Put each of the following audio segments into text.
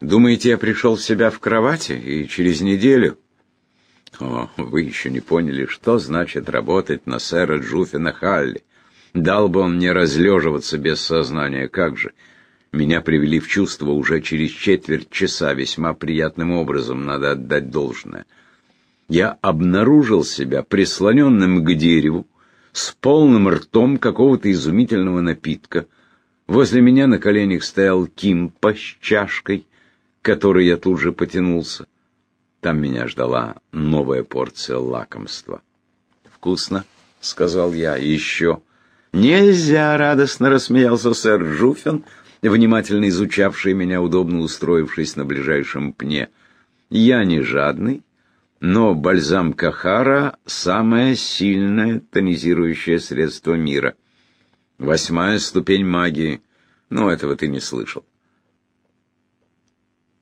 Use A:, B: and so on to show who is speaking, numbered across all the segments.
A: Думаете, я пришел в себя в кровати и через неделю? О, вы еще не поняли, что значит работать на сэра Джуфина Халли. Дал бы он мне разлеживаться без сознания, как же. Меня привели в чувство уже через четверть часа, весьма приятным образом, надо отдать должное. Я обнаружил себя прислоненным к дереву, с полным ртом какого-то изумительного напитка. Возле меня на коленях стоял Кимпа с чашкой, к которой я тут же потянулся. Там меня ждала новая порция лакомства. «Вкусно», — сказал я, — «еще». «Нельзя!» — радостно рассмеялся сэр Жуфин, внимательно изучавший меня, удобно устроившись на ближайшем пне. «Я не жадный, но бальзам Кахара — самое сильное тонизирующее средство мира. Восьмая ступень магии. Но этого ты не слышал».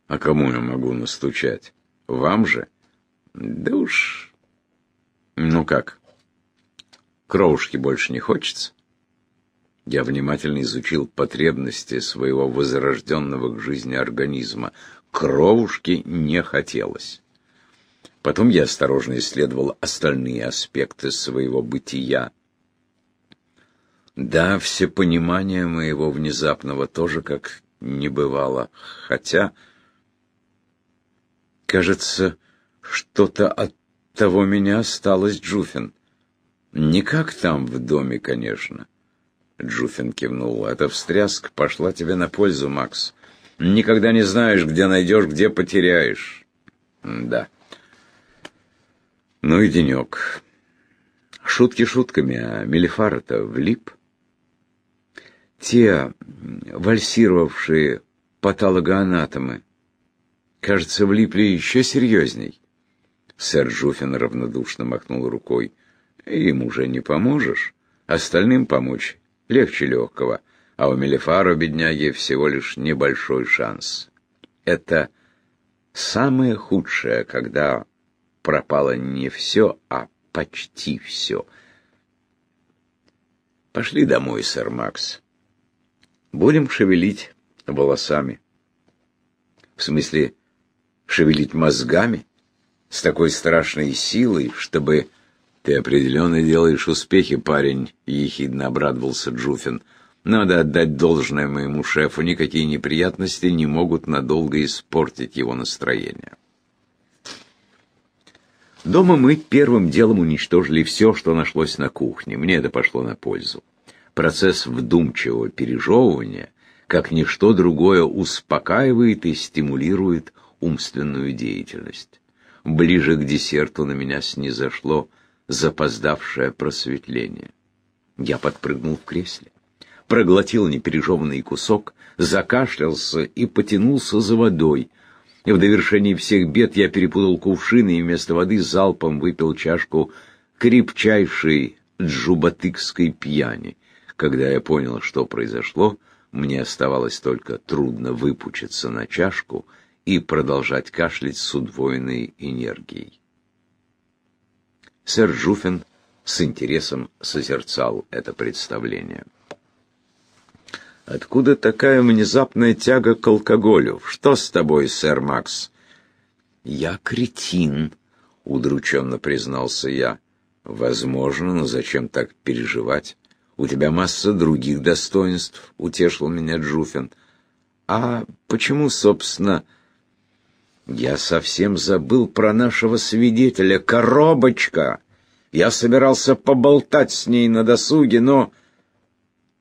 A: «А кому я могу настучать? Вам же?» «Да уж...» «Ну как, кровушки больше не хочется?» Я внимательно изучил потребности своего возрожденного к жизни организма. Кровушки не хотелось. Потом я осторожно исследовал остальные аспекты своего бытия. Да, все понимание моего внезапного тоже как не бывало, хотя, кажется, что-то от того меня осталось, Джуфин. Не как там в доме, конечно. Джуфин кивнул. «Эта встряска пошла тебе на пользу, Макс. Никогда не знаешь, где найдешь, где потеряешь». «Да». «Ну и денек». Шутки шутками, а Мелифар-то влип. Те вальсировавшие патологоанатомы, кажется, влипли еще серьезней. Сэр Джуфин равнодушно махнул рукой. Им уже не поможешь, остальным помочь легче легкого, а у Мелефара, бедняги, всего лишь небольшой шанс. Это самое худшее, когда пропало не все, а почти все. Пошли домой, сэр Макс. Будем шевелить волосами. В смысле, шевелить мозгами с такой страшной силой, чтобы «Ты определенно делаешь успехи, парень», — ехидно обрадовался Джуфин. «Надо отдать должное моему шефу, никакие неприятности не могут надолго испортить его настроение». Дома мы первым делом уничтожили все, что нашлось на кухне. Мне это пошло на пользу. Процесс вдумчивого пережевывания, как ничто другое, успокаивает и стимулирует умственную деятельность. Ближе к десерту на меня снизошло запоздавшее просветление. Я подпрыгнул в кресле, проглотил непережеванный кусок, закашлялся и потянулся за водой. И в довершении всех бед я перепутал кувшины и вместо воды залпом выпил чашку крепчайшей джубатыкской пьяни. Когда я понял, что произошло, мне оставалось только трудно выпучиться на чашку и продолжать кашлять с удвоенной энергией. Сэр Жуфин с интересом созерцал это представление. «Откуда такая внезапная тяга к алкоголю? Что с тобой, сэр Макс?» «Я кретин», — удрученно признался я. «Возможно, но зачем так переживать? У тебя масса других достоинств», — утешил меня Джуфин. «А почему, собственно...» Я совсем забыл про нашего свидетеля. Коробочка! Я собирался поболтать с ней на досуге, но...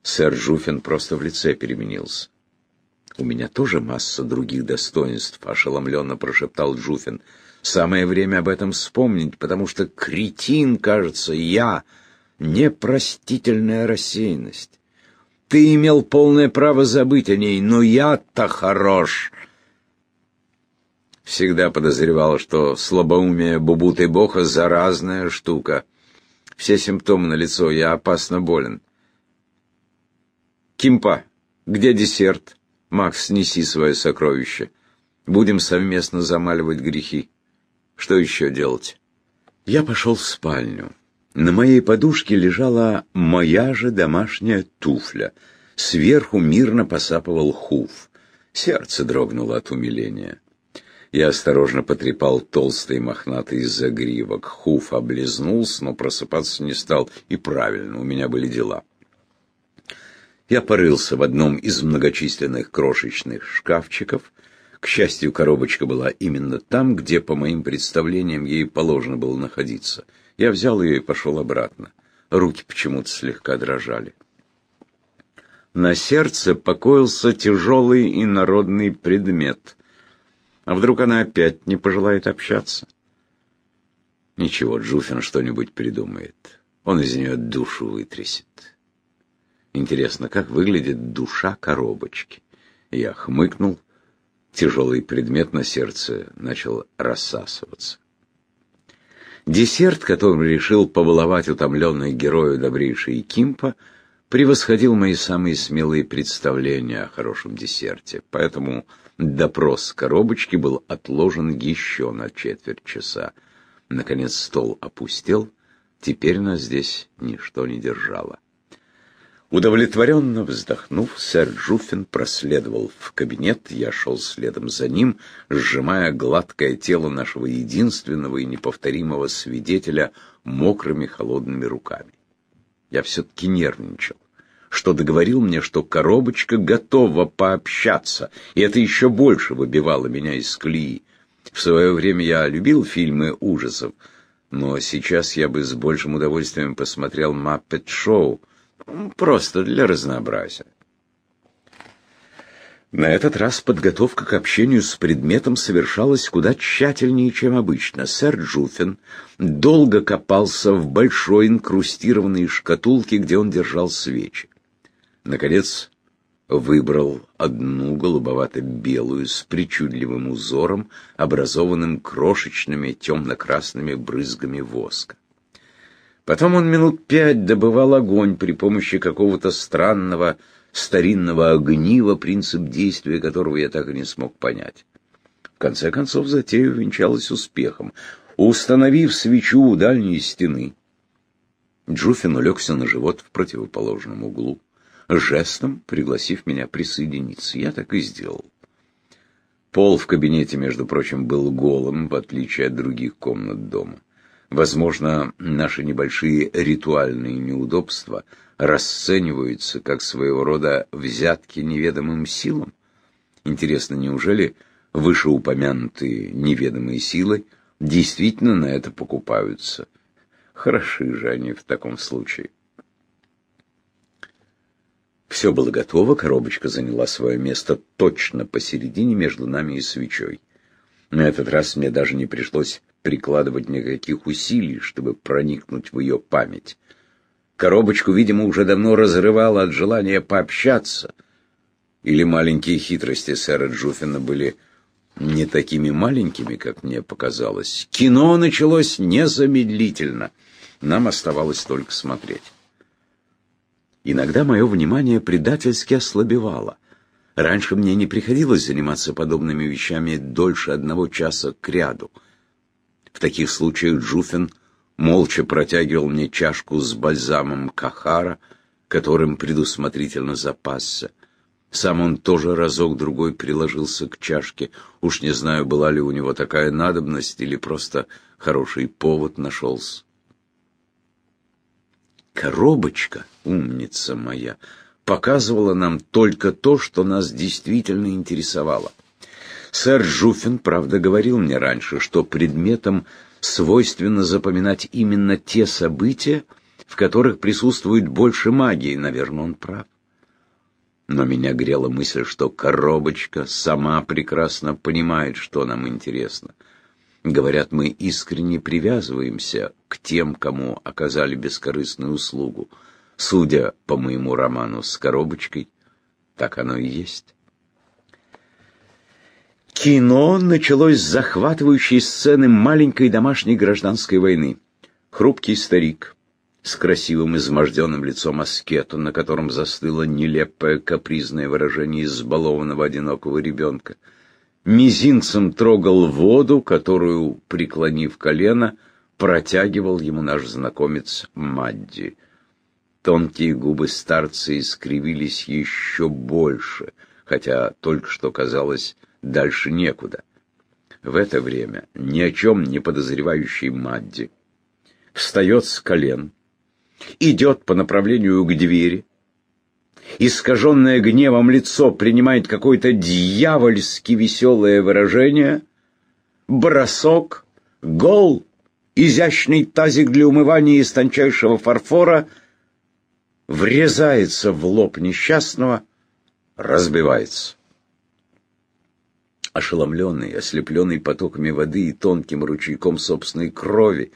A: Сэр Жуфин просто в лице переменился. «У меня тоже масса других достоинств», — ошеломленно прошептал Джуфин. «Самое время об этом вспомнить, потому что кретин, кажется, я, непростительная рассеянность. Ты имел полное право забыть о ней, но я-то хорош». Всегда подозревал, что слабоумие Бубуты Боха — заразная штука. Все симптомы на лицо, я опасно болен. Кимпа, где десерт? Макс, неси свое сокровище. Будем совместно замаливать грехи. Что еще делать? Я пошел в спальню. На моей подушке лежала моя же домашняя туфля. Сверху мирно посапывал хуф. Сердце дрогнуло от умиления. Я осторожно потрепал толстый мохнатый загривок. Хуф облизнулся, но просыпаться не стал. И правильно, у меня были дела. Я порылся в одном из многочисленных крошечных шкафчиков. К счастью, коробочка была именно там, где, по моим представлениям, ей положено было находиться. Я взял ее и пошел обратно. Руки почему-то слегка дрожали. На сердце покоился тяжелый и народный предмет. А вдруг она опять не пожелает общаться? Ничего, Джуфин что-нибудь придумает. Он из нее душу вытрясет. Интересно, как выглядит душа коробочки? Я хмыкнул. Тяжелый предмет на сердце начал рассасываться. Десерт, которым решил побаловать утомленный герою добрейший Кимпа, превосходил мои самые смелые представления о хорошем десерте, поэтому допрос коробочки был отложен еще на четверть часа. Наконец стол опустел, теперь нас здесь ничто не держало. Удовлетворенно вздохнув, сэр Джуффин проследовал в кабинет, я шел следом за ним, сжимая гладкое тело нашего единственного и неповторимого свидетеля мокрыми холодными руками. Я все-таки нервничал. Что договорил мне, что коробочка готова пообщаться, и это еще больше выбивало меня из колеи. В свое время я любил фильмы ужасов, но сейчас я бы с большим удовольствием посмотрел «Маппет-шоу», Просто для разнообразия. На этот раз подготовка к общению с предметом совершалась куда тщательнее, чем обычно. Сэр Джуфин долго копался в большой инкрустированной шкатулке, где он держал свечи. Наконец, выбрал одну голубовато-белую с причудливым узором, образованным крошечными темно-красными брызгами воска. Потом он минут пять добывал огонь при помощи какого-то странного старинного огнива, принцип действия которого я так и не смог понять. В конце концов, затея венчалась успехом. Установив свечу у дальней стены, Джуфин улегся на живот в противоположном углу, жестом пригласив меня присоединиться. Я так и сделал. Пол в кабинете, между прочим, был голым, в отличие от других комнат дома. Возможно, наши небольшие ритуальные неудобства расцениваются как своего рода взятки неведомым силам? Интересно, неужели вышеупомянутые неведомые силы действительно на это покупаются? Хороши же они в таком случае. Все было готово, коробочка заняла свое место точно посередине между нами и свечой. На этот раз мне даже не пришлось прикладывать никаких усилий, чтобы проникнуть в ее память. Коробочку, видимо, уже давно разрывало от желания пообщаться. Или маленькие хитрости сэра Джуфина были не такими маленькими, как мне показалось. Кино началось незамедлительно. Нам оставалось только смотреть. Иногда мое внимание предательски ослабевало. Раньше мне не приходилось заниматься подобными вещами дольше одного часа к ряду. В таких случаях Джуфин молча протягивал мне чашку с бальзамом Кахара, которым предусмотрительно запасся. Сам он тоже разок-другой приложился к чашке. Уж не знаю, была ли у него такая надобность или просто хороший повод нашелся. Коробочка, умница моя, показывала нам только то, что нас действительно интересовало. Сэр Жуфин, правда, говорил мне раньше, что предметом свойственно запоминать именно те события, в которых присутствует больше магии. Наверное, он прав. Но меня грела мысль, что коробочка сама прекрасно понимает, что нам интересно. Говорят, мы искренне привязываемся к тем, кому оказали бескорыстную услугу. Судя по моему роману с коробочкой, так оно и есть. Кино началось с захватывающей сцены маленькой домашней гражданской войны. Хрупкий старик с красивым изможденным лицом аскета, на котором застыло нелепое капризное выражение избалованного одинокого ребенка, мизинцем трогал воду, которую, преклонив колено, протягивал ему наш знакомец Мадди. Тонкие губы старца искривились еще больше — хотя только что казалось дальше некуда. В это время ни о чем не подозревающий Мадди встает с колен, идет по направлению к двери, искаженное гневом лицо принимает какое-то дьявольски веселое выражение, бросок, гол, изящный тазик для умывания из тончайшего фарфора врезается в лоб несчастного, разбивается. Ошеломленный, ослепленный потоками воды и тонким ручейком собственной крови,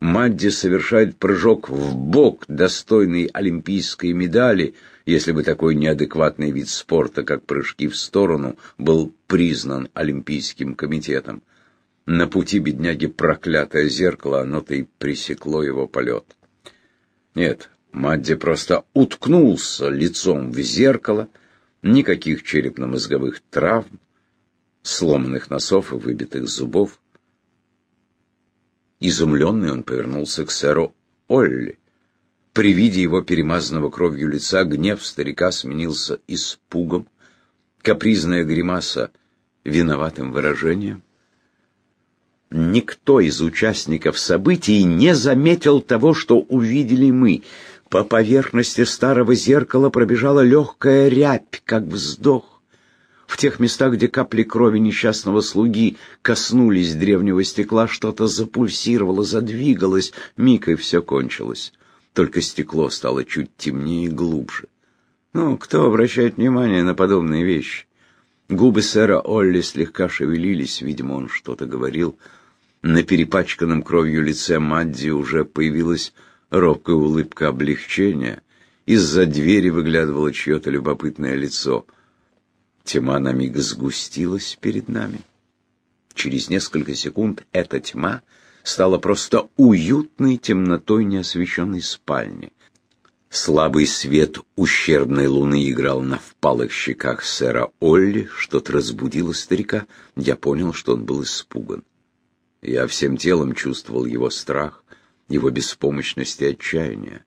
A: Мадди совершает прыжок в бок, достойный олимпийской медали, если бы такой неадекватный вид спорта, как прыжки в сторону, был признан Олимпийским комитетом. На пути бедняги проклятое зеркало, оно-то и пресекло его полет. Нет, Мадди просто уткнулся лицом в зеркало, никаких черепно-мозговых травм, сломанных носов и выбитых зубов. Изумленный он повернулся к сэру Олли. При виде его перемазанного кровью лица гнев старика сменился испугом, капризная гримаса виноватым выражением. Никто из участников событий не заметил того, что увидели мы. По поверхности старого зеркала пробежала легкая рябь, как вздох. В тех местах, где капли крови несчастного слуги коснулись древнего стекла, что-то запульсировало, задвигалось, миг и все кончилось. Только стекло стало чуть темнее и глубже. Ну, кто обращает внимание на подобные вещи? Губы сэра Олли слегка шевелились, видимо, он что-то говорил. На перепачканном кровью лице Мадди уже появилась робкая улыбка облегчения. Из-за двери выглядывало чье-то любопытное лицо — Тьма на миг сгустилась перед нами. Через несколько секунд эта тьма стала просто уютной темнотой неосвещенной спальни. Слабый свет ущербной луны играл на впалых щеках сэра Олли, что-то разбудило старика. Я понял, что он был испуган. Я всем телом чувствовал его страх, его беспомощность и отчаяние.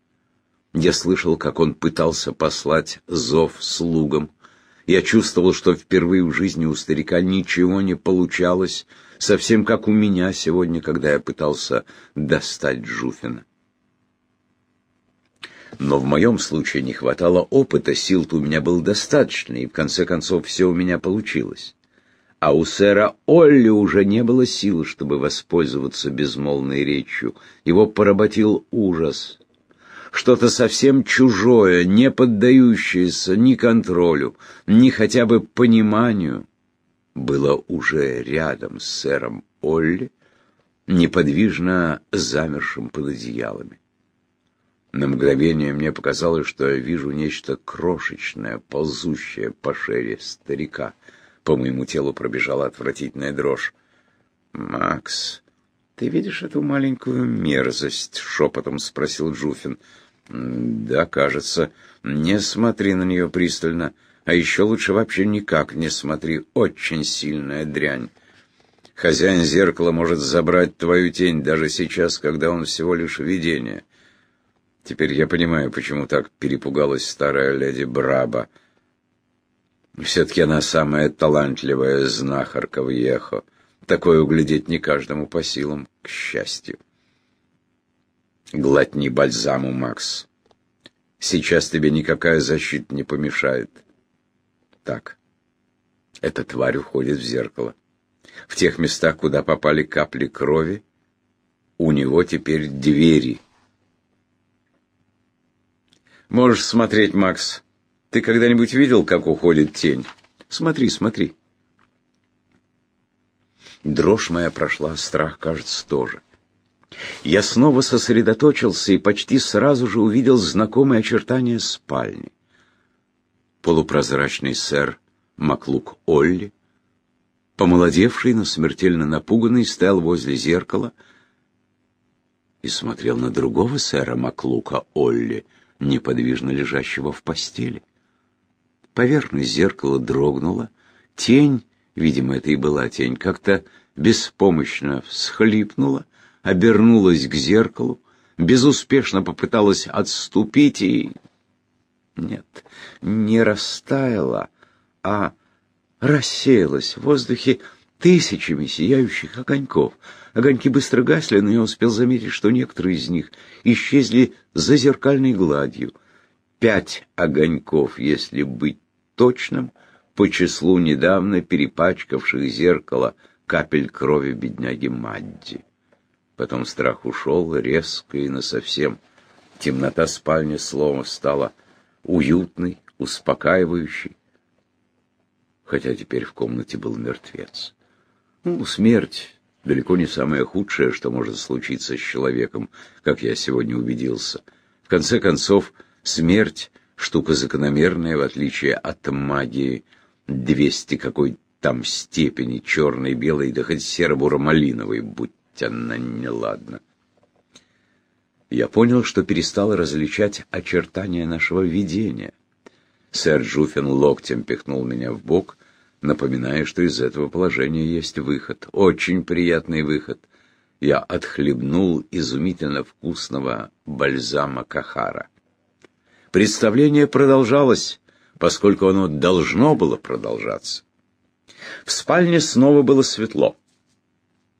A: Я слышал, как он пытался послать зов слугам, я чувствовал, что впервые в жизни у старика ничего не получалось, совсем как у меня сегодня, когда я пытался достать Жуфина. Но в моем случае не хватало опыта, сил-то у меня было достаточно, и в конце концов все у меня получилось. А у сэра Олли уже не было сил, чтобы воспользоваться безмолвной речью. Его поработил ужас что-то совсем чужое, не поддающееся ни контролю, ни хотя бы пониманию, было уже рядом с сэром Олли, неподвижно замершим под одеялами. На мгновение мне показалось, что я вижу нечто крошечное, ползущее по шере старика. По моему телу пробежала отвратительная дрожь. «Макс, «Ты видишь эту маленькую мерзость?» — шепотом спросил Джуфин. «Да, кажется. Не смотри на нее пристально. А еще лучше вообще никак не смотри. Очень сильная дрянь. Хозяин зеркала может забрать твою тень даже сейчас, когда он всего лишь видение. Теперь я понимаю, почему так перепугалась старая леди Браба. Все-таки она самая талантливая знахарка в Ехо». Такое углядеть не каждому по силам, к счастью. Глотни бальзаму, Макс. Сейчас тебе никакая защита не помешает. Так, эта тварь уходит в зеркало. В тех местах, куда попали капли крови, у него теперь двери. Можешь смотреть, Макс. Ты когда-нибудь видел, как уходит тень? Смотри, смотри. Дрожь моя прошла, страх, кажется, тоже. Я снова сосредоточился и почти сразу же увидел знакомые очертания спальни. Полупрозрачный сэр Маклук Олли, помолодевший, но смертельно напуганный, стоял возле зеркала и смотрел на другого сэра Маклука Олли, неподвижно лежащего в постели. Поверхность зеркала дрогнула, тень видимо, это и была тень, как-то беспомощно всхлипнула, обернулась к зеркалу, безуспешно попыталась отступить и... Нет, не растаяла, а рассеялась в воздухе тысячами сияющих огоньков. Огоньки быстро гасли, но я успел заметить, что некоторые из них исчезли за зеркальной гладью. Пять огоньков, если быть точным, по числу недавно перепачкавших зеркало капель крови бедняги Мадди. Потом страх ушел резко и насовсем. Темнота спальни словом стала уютной, успокаивающей, хотя теперь в комнате был мертвец. Ну, смерть далеко не самое худшее, что может случиться с человеком, как я сегодня убедился. В конце концов, смерть — штука закономерная, в отличие от магии, двести какой там степени, черной, белой, да хоть серо-буро-малиновой, будь она неладна. Я понял, что перестал различать очертания нашего видения. Сэр Джуффин локтем пихнул меня в бок — напоминая, что из этого положения есть выход. Очень приятный выход. Я отхлебнул изумительно вкусного бальзама Кахара. Представление продолжалось, поскольку оно должно было продолжаться. В спальне снова было светло.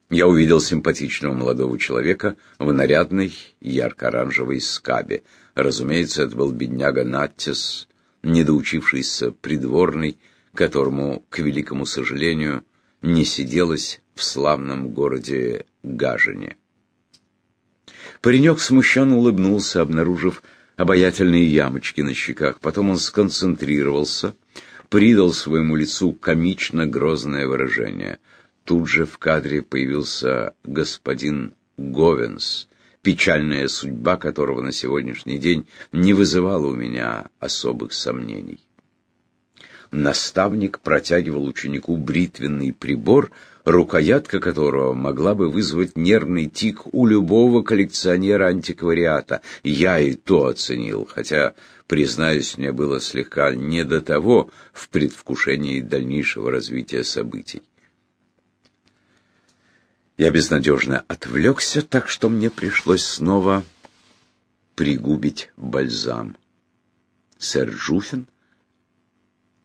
A: Я увидел симпатичного молодого человека в нарядной ярко-оранжевой скабе. Разумеется, это был бедняга Наттис, недоучившийся придворный, которому, к великому сожалению, не сиделось в славном городе Гажине. Паренек смущенно улыбнулся, обнаружив обаятельные ямочки на щеках. Потом он сконцентрировался, придал своему лицу комично-грозное выражение. Тут же в кадре появился господин Говенс, печальная судьба которого на сегодняшний день не вызывала у меня особых сомнений наставник протягивал ученику бритвенный прибор, рукоятка которого могла бы вызвать нервный тик у любого коллекционера антиквариата. Я и то оценил, хотя, признаюсь, мне было слегка не до того в предвкушении дальнейшего развития событий. Я безнадежно отвлекся, так что мне пришлось снова пригубить бальзам. Сэр Жуфин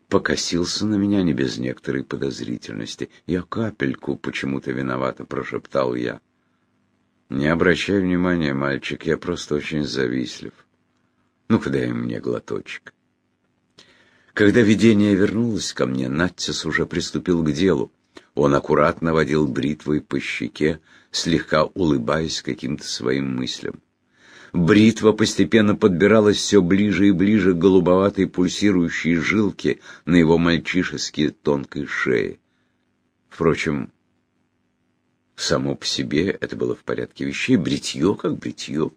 A: покосился на меня не без некоторой подозрительности. «Я капельку почему-то виновата», — прошептал я. «Не обращай внимания, мальчик, я просто очень завистлив. Ну-ка дай мне глоточек». Когда видение вернулось ко мне, Наттис уже приступил к делу. Он аккуратно водил бритвой по щеке, слегка улыбаясь каким-то своим мыслям. Бритва постепенно подбиралась все ближе и ближе к голубоватой пульсирующей жилке на его мальчишески тонкой шее. Впрочем, само по себе это было в порядке вещей, бритье как бритье.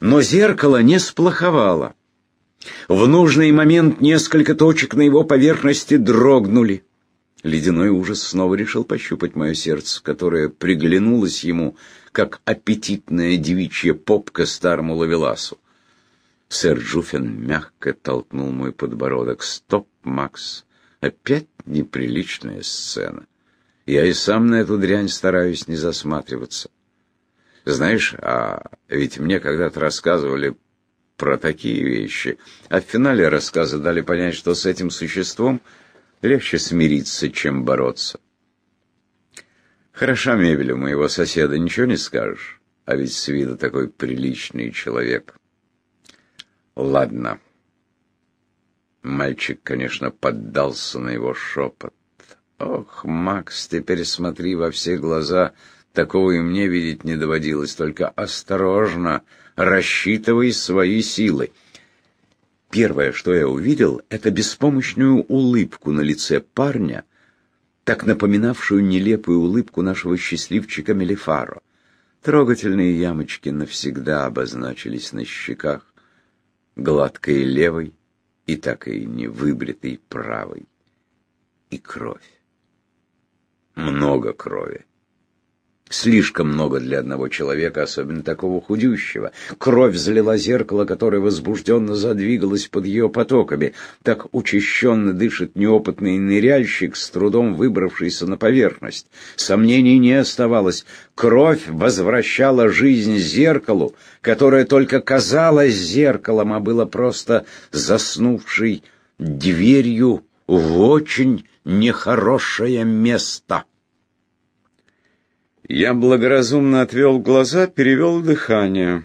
A: Но зеркало не сплоховало. В нужный момент несколько точек на его поверхности дрогнули. Ледяной ужас снова решил пощупать мое сердце, которое приглянулось ему, как аппетитная девичья попка старому лавеласу. Сэр Джуфин мягко толкнул мой подбородок. «Стоп, Макс! Опять неприличная сцена. Я и сам на эту дрянь стараюсь не засматриваться. Знаешь, а ведь мне когда-то рассказывали про такие вещи, а в финале рассказа дали понять, что с этим существом Легче смириться, чем бороться. Хороша мебель у моего соседа, ничего не скажешь. А ведь с виду такой приличный человек. Ладно. Мальчик, конечно, поддался на его шепот. Ох, Макс, теперь смотри во все глаза. Такого и мне видеть не доводилось. Только осторожно, рассчитывай свои силы. Первое, что я увидел, это беспомощную улыбку на лице парня, так напоминавшую нелепую улыбку нашего счастливчика Мелифаро. Трогательные ямочки навсегда обозначились на щеках, гладкой левой и так и не выбритой правой. И кровь. Много крови. Слишком много для одного человека, особенно такого худющего. Кровь залила зеркало, которое возбужденно задвигалось под ее потоками. Так учащенно дышит неопытный ныряльщик, с трудом выбравшийся на поверхность. Сомнений не оставалось. Кровь возвращала жизнь зеркалу, которое только казалось зеркалом, а было просто заснувшей дверью в очень нехорошее место. Я благоразумно отвел глаза, перевел дыхание.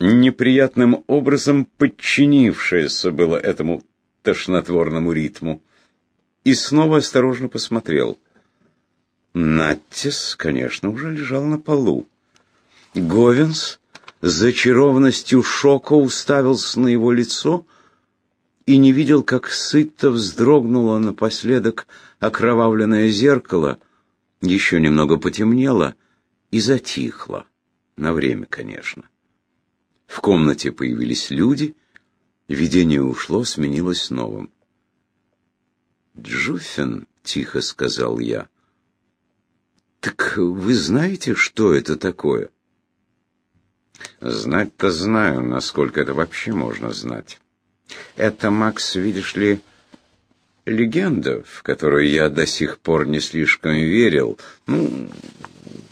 A: Неприятным образом подчинившееся было этому тошнотворному ритму. И снова осторожно посмотрел. Наттис, конечно, уже лежал на полу. Говенс зачарованностью шока уставился на его лицо и не видел, как сыто вздрогнуло напоследок окровавленное зеркало — еще немного потемнело и затихло. На время, конечно. В комнате появились люди, видение ушло, сменилось новым. «Джуффин», — тихо сказал я, — «так вы знаете, что это такое?» «Знать-то знаю, насколько это вообще можно знать. Это, Макс, видишь ли, легенда, в которую я до сих пор не слишком верил. Ну,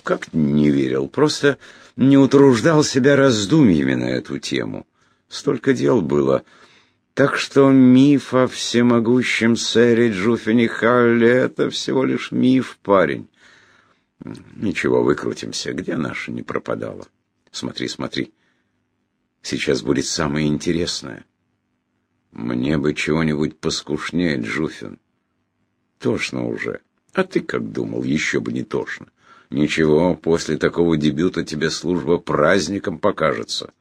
A: как не верил, просто не утруждал себя раздумьями на эту тему. Столько дел было. Так что миф о всемогущем сэре Джуффине Халле — это всего лишь миф, парень. Ничего, выкрутимся. Где наша не пропадала? Смотри, смотри. Сейчас будет самое интересное. Мне бы чего-нибудь поскушнее, Джуфин. Тошно уже. А ты как думал, еще бы не тошно. Ничего, после такого дебюта тебе служба праздником покажется.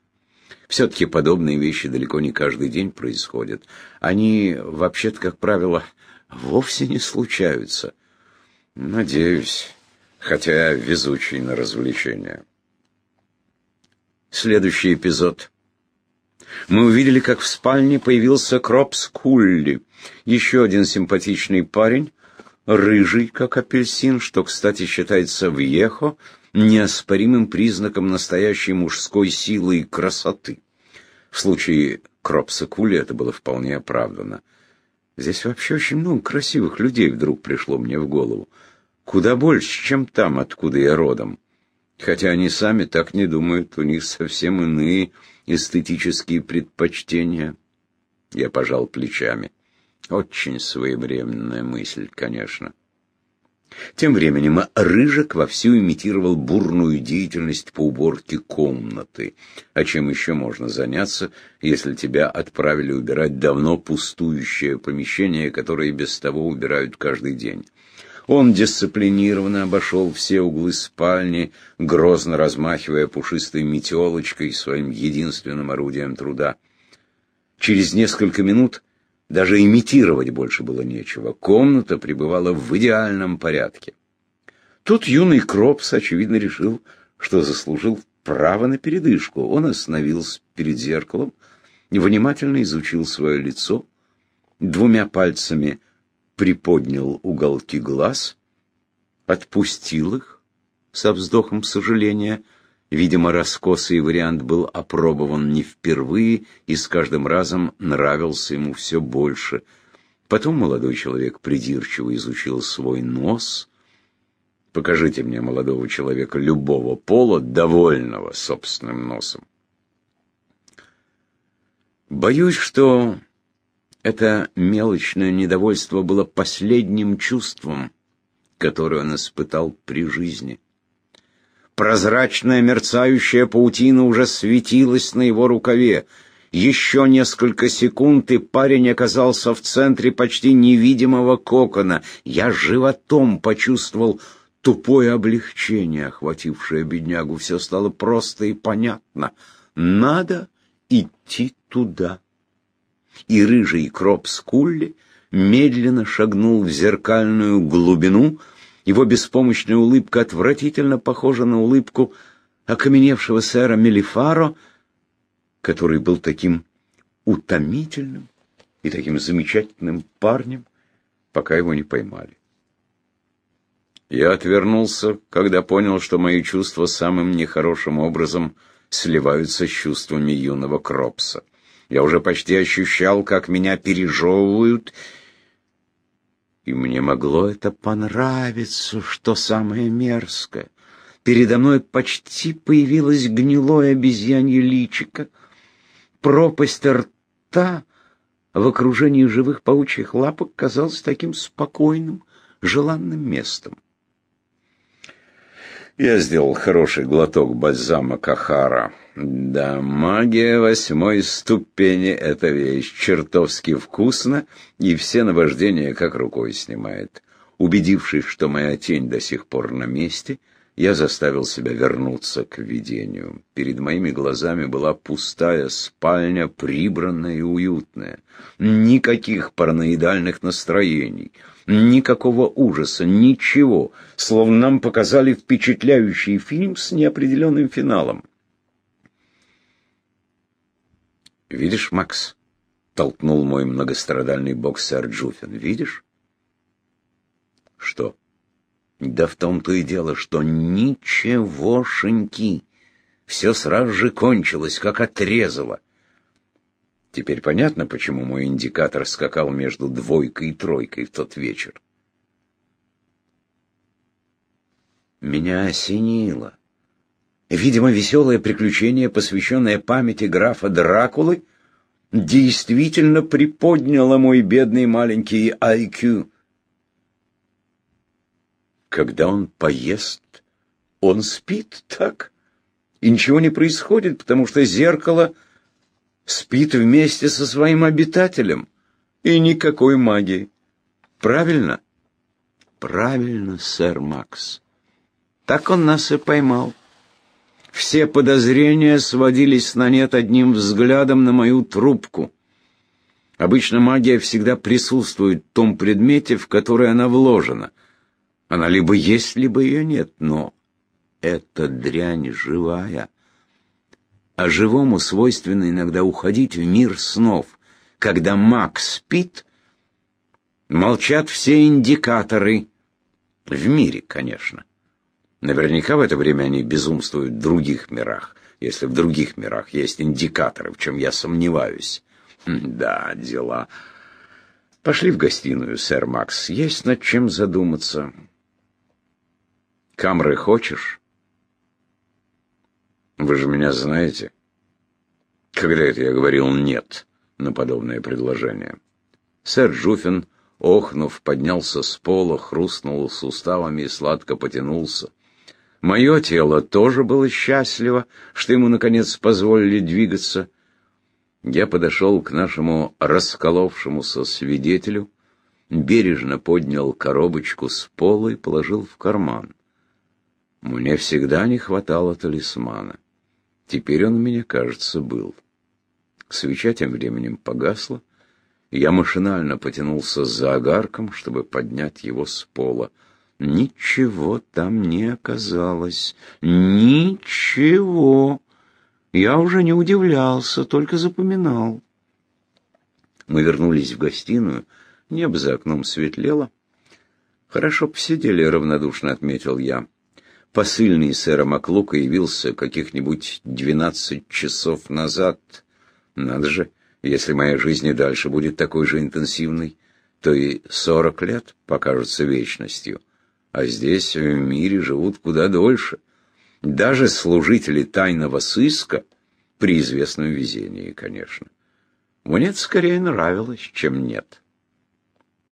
A: Все-таки подобные вещи далеко не каждый день происходят. Они, вообще-то, как правило, вовсе не случаются. Надеюсь, хотя везучий на развлечения. Следующий эпизод — мы увидели, как в спальне появился Кропс Кулли, еще один симпатичный парень, рыжий, как апельсин, что, кстати, считается в Ехо неоспоримым признаком настоящей мужской силы и красоты. В случае Кропса Кулли это было вполне оправдано. Здесь вообще очень много красивых людей вдруг пришло мне в голову. Куда больше, чем там, откуда я родом. Хотя они сами так не думают, у них совсем иные эстетические предпочтения. Я пожал плечами. Очень своевременная мысль, конечно. Тем временем Рыжик вовсю имитировал бурную деятельность по уборке комнаты. А чем еще можно заняться, если тебя отправили убирать давно пустующее помещение, которое без того убирают каждый день? Он дисциплинированно обошел все углы спальни, грозно размахивая пушистой метелочкой, своим единственным орудием труда. Через несколько минут даже имитировать больше было нечего. Комната пребывала в идеальном порядке. Тут юный Кропс, очевидно, решил, что заслужил право на передышку. Он остановился перед зеркалом внимательно изучил свое лицо, двумя пальцами приподнял уголки глаз, отпустил их со вздохом сожаления. Видимо, раскосый вариант был опробован не впервые и с каждым разом нравился ему все больше. Потом молодой человек придирчиво изучил свой нос. Покажите мне молодого человека любого пола, довольного собственным носом. Боюсь, что это мелочное недовольство было последним чувством, которое он испытал при жизни. Прозрачная мерцающая паутина уже светилась на его рукаве. Еще несколько секунд, и парень оказался в центре почти невидимого кокона. Я животом почувствовал тупое облегчение, охватившее беднягу. Все стало просто и понятно. Надо идти туда и рыжий кроп Скулли медленно шагнул в зеркальную глубину, его беспомощная улыбка отвратительно похожа на улыбку окаменевшего сэра Мелифаро, который был таким утомительным и таким замечательным парнем, пока его не поймали. Я отвернулся, когда понял, что мои чувства самым нехорошим образом сливаются с чувствами юного Кропса. Я уже почти ощущал, как меня пережевывают, и мне могло это понравиться, что самое мерзкое. Передо мной почти появилось гнилое обезьянье личико. Пропасть рта в окружении живых паучьих лапок казался таким спокойным, желанным местом. Я сделал хороший глоток бальзама Кахара. Да, магия восьмой ступени — это вещь чертовски вкусно, и все наваждения как рукой снимает. Убедившись, что моя тень до сих пор на месте, я заставил себя вернуться к видению. Перед моими глазами была пустая спальня, прибранная и уютная. Никаких параноидальных настроений, никакого ужаса, ничего, словно нам показали впечатляющий фильм с неопределенным финалом. «Видишь, Макс?» — толкнул мой многострадальный боксер Джуфин. «Видишь?» «Что?» Да в том-то и дело, что ничегошеньки. Все сразу же кончилось, как отрезало. Теперь понятно, почему мой индикатор скакал между двойкой и тройкой в тот вечер. Меня осенило. Видимо, веселое приключение, посвященное памяти графа Дракулы, действительно приподняло мой бедный маленький IQ. Когда он поест, он спит, так? И ничего не происходит, потому что зеркало спит вместе со своим обитателем. И никакой магии. Правильно? Правильно, сэр Макс. Так он нас и поймал. Все подозрения сводились на нет одним взглядом на мою трубку. Обычно магия всегда присутствует в том предмете, в который она вложена — она либо есть, либо ее нет, но эта дрянь живая. А живому свойственно иногда уходить в мир снов. Когда маг спит, молчат все индикаторы. В мире, конечно. Наверняка в это время они безумствуют в других мирах, если в других мирах есть индикаторы, в чем я сомневаюсь. Хм, да, дела. Пошли в гостиную, сэр Макс. Есть над чем задуматься. Камры хочешь? Вы же меня знаете. Когда это я говорил «нет» на подобное предложение? Сэр Жуфин, охнув, поднялся с пола, хрустнул суставами и сладко потянулся. Мое тело тоже было счастливо, что ему, наконец, позволили двигаться. Я подошел к нашему расколовшемуся свидетелю, бережно поднял коробочку с пола и положил в карман. Мне всегда не хватало талисмана. Теперь он меня, кажется, был. Свеча тем временем погасла, я машинально потянулся за огарком, чтобы поднять его с пола. Ничего там не оказалось. Ничего. Я уже не удивлялся, только запоминал. Мы вернулись в гостиную. Небо за окном светлело. «Хорошо посидели», — равнодушно отметил я. Посыльный сэра Маклука явился каких-нибудь двенадцать часов назад. Надо же, если моя жизнь и дальше будет такой же интенсивной, то и сорок лет покажутся вечностью. А здесь, в мире, живут куда дольше. Даже служители тайного сыска, при известном везении, конечно. Мне это скорее нравилось, чем нет.